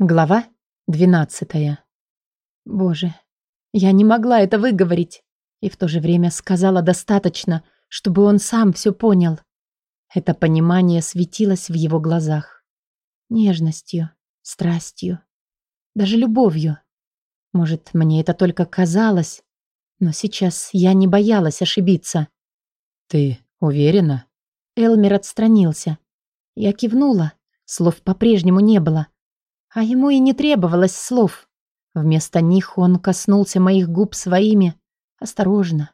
Глава двенадцатая. Боже, я не могла это выговорить. И в то же время сказала достаточно, чтобы он сам все понял. Это понимание светилось в его глазах. Нежностью, страстью, даже любовью. Может, мне это только казалось, но сейчас я не боялась ошибиться. «Ты уверена?» Элмер отстранился. Я кивнула, слов по-прежнему не было. А ему и не требовалось слов. Вместо них он коснулся моих губ своими, осторожно,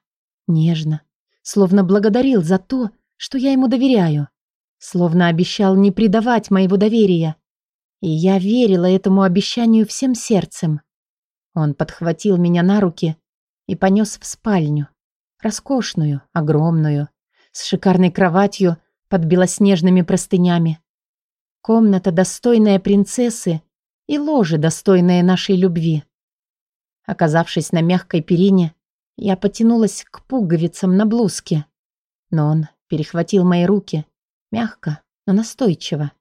нежно, словно благодарил за то, что я ему доверяю, словно обещал не предавать моего доверия. И я верила этому обещанию всем сердцем. Он подхватил меня на руки и понес в спальню. Роскошную, огромную, с шикарной кроватью под белоснежными простынями. Комната, достойная принцессы, и ложе, достойное нашей любви. Оказавшись на мягкой перине, я потянулась к пуговицам на блузке. Но он перехватил мои руки, мягко, но настойчиво.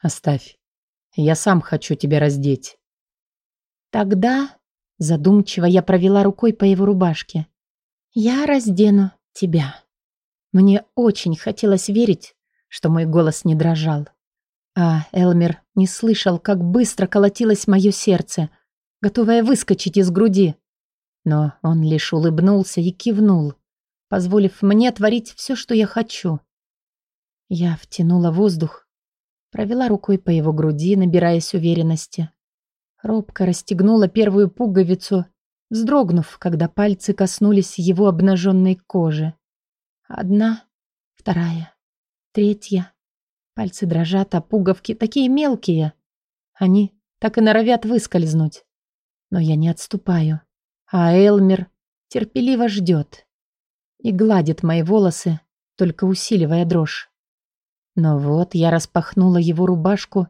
«Оставь. Я сам хочу тебя раздеть». Тогда, задумчиво, я провела рукой по его рубашке. «Я раздену тебя». Мне очень хотелось верить, что мой голос не дрожал. А Элмер не слышал, как быстро колотилось мое сердце, готовое выскочить из груди. Но он лишь улыбнулся и кивнул, позволив мне творить все, что я хочу. Я втянула воздух, провела рукой по его груди, набираясь уверенности. Робко расстегнула первую пуговицу, вздрогнув, когда пальцы коснулись его обнаженной кожи. Одна, вторая, третья. Пальцы дрожат, а пуговки такие мелкие. Они так и норовят выскользнуть. Но я не отступаю. А Элмер терпеливо ждет. И гладит мои волосы, только усиливая дрожь. Но вот я распахнула его рубашку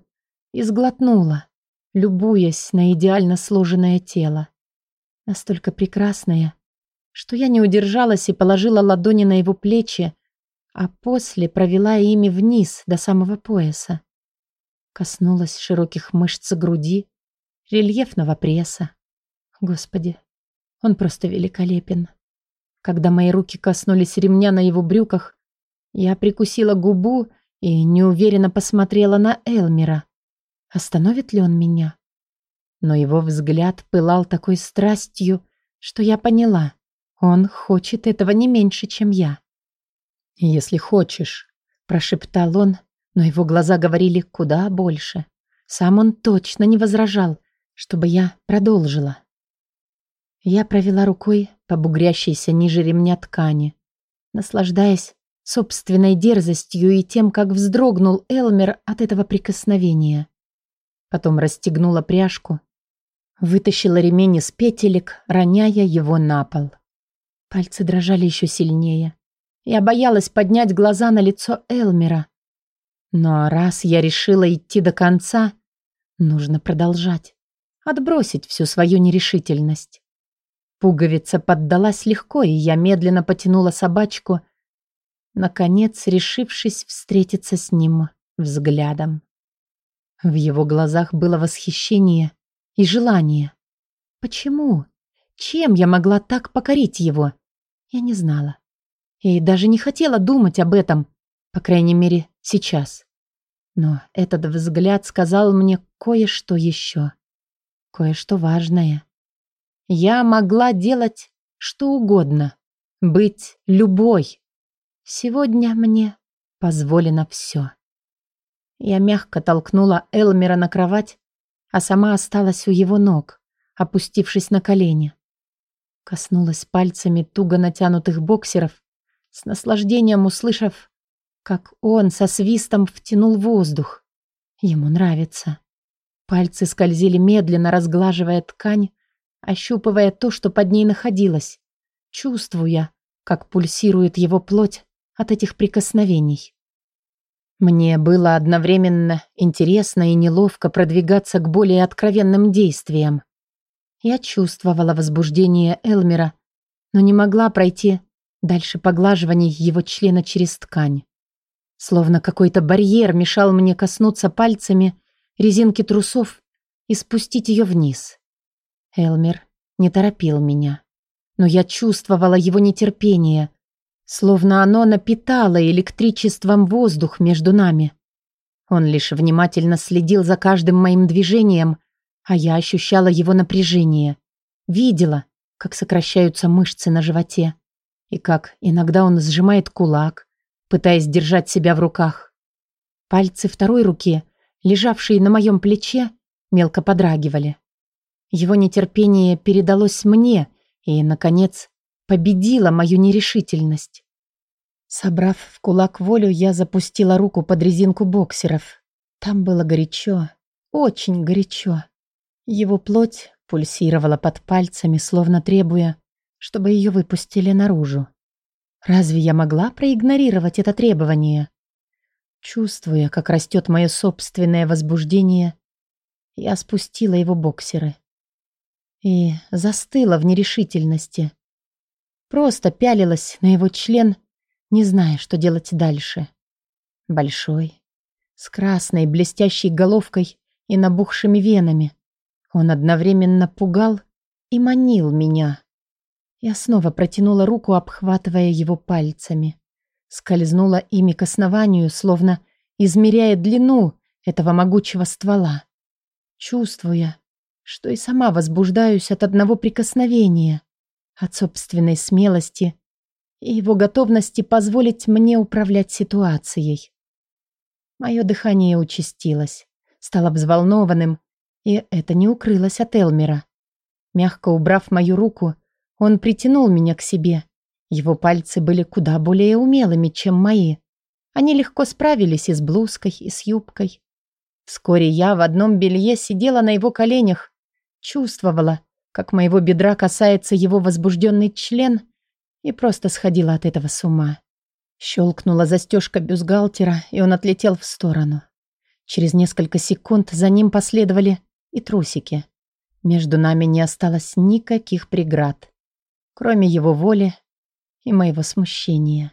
и сглотнула, любуясь на идеально сложенное тело. Настолько прекрасное, что я не удержалась и положила ладони на его плечи, а после провела ими вниз до самого пояса. Коснулась широких мышц груди, рельефного пресса. Господи, он просто великолепен. Когда мои руки коснулись ремня на его брюках, я прикусила губу и неуверенно посмотрела на Элмера. Остановит ли он меня? Но его взгляд пылал такой страстью, что я поняла, он хочет этого не меньше, чем я. «Если хочешь», — прошептал он, но его глаза говорили куда больше. Сам он точно не возражал, чтобы я продолжила. Я провела рукой по бугрящейся ниже ремня ткани, наслаждаясь собственной дерзостью и тем, как вздрогнул Элмер от этого прикосновения. Потом расстегнула пряжку, вытащила ремень из петелек, роняя его на пол. Пальцы дрожали еще сильнее. Я боялась поднять глаза на лицо Элмера. Но раз я решила идти до конца, нужно продолжать. Отбросить всю свою нерешительность. Пуговица поддалась легко, и я медленно потянула собачку, наконец решившись встретиться с ним взглядом. В его глазах было восхищение и желание. Почему? Чем я могла так покорить его? Я не знала. И даже не хотела думать об этом, по крайней мере, сейчас. Но этот взгляд сказал мне кое-что еще. Кое-что важное. Я могла делать что угодно. Быть любой. Сегодня мне позволено все. Я мягко толкнула Элмера на кровать, а сама осталась у его ног, опустившись на колени. Коснулась пальцами туго натянутых боксеров с наслаждением услышав, как он со свистом втянул воздух. Ему нравится. Пальцы скользили медленно, разглаживая ткань, ощупывая то, что под ней находилось, чувствуя, как пульсирует его плоть от этих прикосновений. Мне было одновременно интересно и неловко продвигаться к более откровенным действиям. Я чувствовала возбуждение Элмера, но не могла пройти Дальше поглаживаний его члена через ткань. Словно какой-то барьер мешал мне коснуться пальцами резинки трусов и спустить ее вниз. Элмер не торопил меня, но я чувствовала его нетерпение, словно оно напитало электричеством воздух между нами. Он лишь внимательно следил за каждым моим движением, а я ощущала его напряжение. Видела, как сокращаются мышцы на животе, и как иногда он сжимает кулак, пытаясь держать себя в руках. Пальцы второй руки, лежавшие на моем плече, мелко подрагивали. Его нетерпение передалось мне и, наконец, победила мою нерешительность. Собрав в кулак волю, я запустила руку под резинку боксеров. Там было горячо, очень горячо. Его плоть пульсировала под пальцами, словно требуя, чтобы ее выпустили наружу. Разве я могла проигнорировать это требование? Чувствуя, как растет мое собственное возбуждение, я спустила его боксеры и застыла в нерешительности. Просто пялилась на его член, не зная, что делать дальше. Большой, с красной блестящей головкой и набухшими венами. Он одновременно пугал и манил меня. Я снова протянула руку, обхватывая его пальцами. Скользнула ими к основанию, словно измеряя длину этого могучего ствола. Чувствуя, что и сама возбуждаюсь от одного прикосновения от собственной смелости и его готовности позволить мне управлять ситуацией. Мое дыхание участилось, стало взволнованным, и это не укрылось от Элмера. Мягко убрав мою руку, он притянул меня к себе. Его пальцы были куда более умелыми, чем мои. Они легко справились и с блузкой, и с юбкой. Вскоре я в одном белье сидела на его коленях, чувствовала, как моего бедра касается его возбужденный член, и просто сходила от этого с ума. Щелкнула застежка бюстгальтера, и он отлетел в сторону. Через несколько секунд за ним последовали и трусики. Между нами не осталось никаких преград, кроме его воли и моего смущения.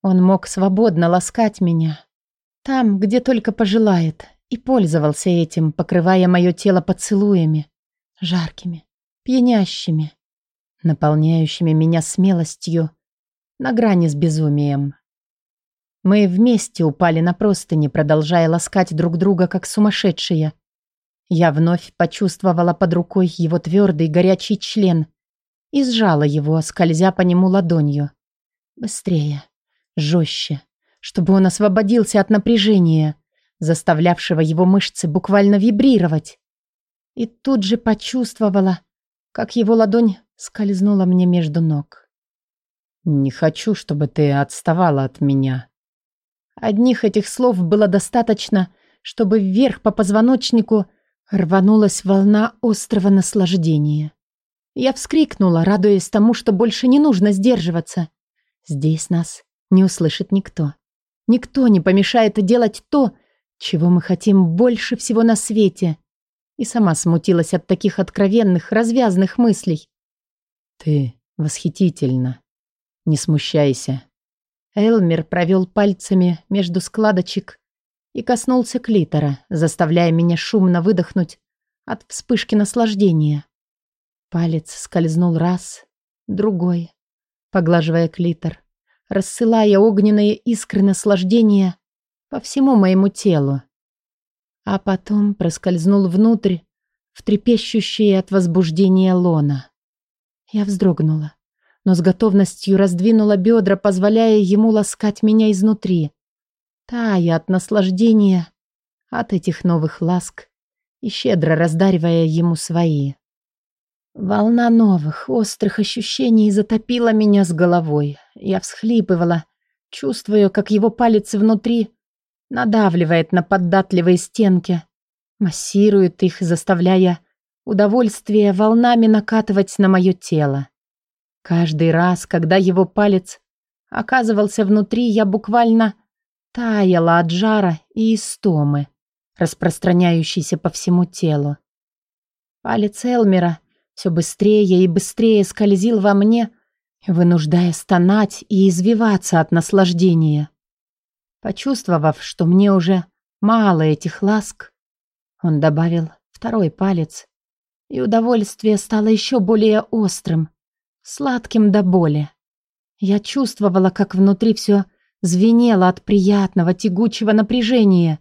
Он мог свободно ласкать меня, там, где только пожелает, и пользовался этим, покрывая мое тело поцелуями, жаркими, пьянящими, наполняющими меня смелостью на грани с безумием. Мы вместе упали на простыни, продолжая ласкать друг друга, как сумасшедшие. Я вновь почувствовала под рукой его твердый горячий член и сжала его, скользя по нему ладонью. Быстрее, жестче, чтобы он освободился от напряжения, заставлявшего его мышцы буквально вибрировать. И тут же почувствовала, как его ладонь скользнула мне между ног. «Не хочу, чтобы ты отставала от меня». Одних этих слов было достаточно, чтобы вверх по позвоночнику рванулась волна острого наслаждения. Я вскрикнула, радуясь тому, что больше не нужно сдерживаться. Здесь нас не услышит никто. Никто не помешает делать то, чего мы хотим больше всего на свете. И сама смутилась от таких откровенных, развязных мыслей. Ты восхитительна. Не смущайся. Элмер провел пальцами между складочек и коснулся клитора, заставляя меня шумно выдохнуть от вспышки наслаждения. Палец скользнул раз, другой, поглаживая клитор, рассылая огненные искры наслаждения по всему моему телу. А потом проскользнул внутрь, в трепещущее от возбуждения лона. Я вздрогнула, но с готовностью раздвинула бедра, позволяя ему ласкать меня изнутри. Тая от наслаждения, от этих новых ласк и щедро раздаривая ему свои. Волна новых, острых ощущений затопила меня с головой. Я всхлипывала, чувствуя, как его палец внутри надавливает на податливые стенки, массирует их, заставляя удовольствие волнами накатывать на мое тело. Каждый раз, когда его палец оказывался внутри, я буквально таяла от жара и истомы, распространяющейся по всему телу. Палец Элмера все быстрее и быстрее скользил во мне, вынуждая стонать и извиваться от наслаждения. Почувствовав, что мне уже мало этих ласк, он добавил второй палец, и удовольствие стало еще более острым, сладким до боли. Я чувствовала, как внутри все звенело от приятного тягучего напряжения,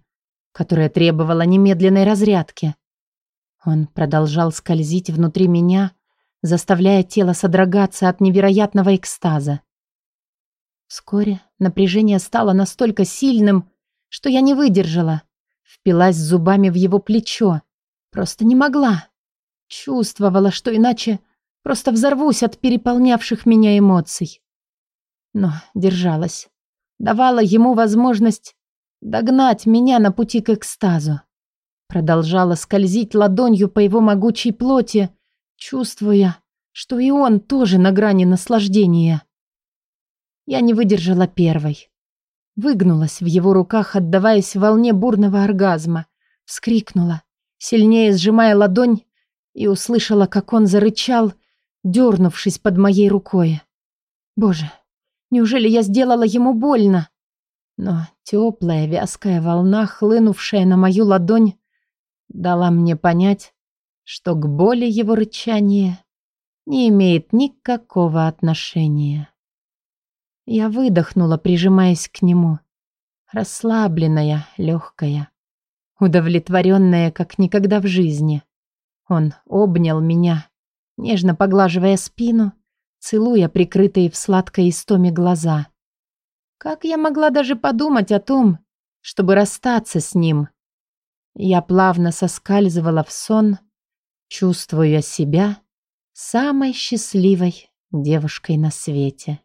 которое требовало немедленной разрядки. Он продолжал скользить внутри меня, заставляя тело содрогаться от невероятного экстаза. Вскоре напряжение стало настолько сильным, что я не выдержала. Впилась зубами в его плечо. Просто не могла. Чувствовала, что иначе просто взорвусь от переполнявших меня эмоций. Но держалась. Давала ему возможность догнать меня на пути к экстазу. Продолжала скользить ладонью по его могучей плоти, чувствуя, что и он тоже на грани наслаждения. Я не выдержала первой. Выгнулась в его руках, отдаваясь волне бурного оргазма. Вскрикнула, сильнее сжимая ладонь, и услышала, как он зарычал, дернувшись под моей рукой. Боже, неужели я сделала ему больно? Но теплая вязкая волна, хлынувшая на мою ладонь, дала мне понять, что к боли его рычание не имеет никакого отношения. Я выдохнула, прижимаясь к нему, расслабленная, легкая, удовлетворенная, как никогда в жизни. Он обнял меня, нежно поглаживая спину, целуя прикрытые в сладкой истоме глаза. Как я могла даже подумать о том, чтобы расстаться с ним? Я плавно соскальзывала в сон, чувствуя себя самой счастливой девушкой на свете.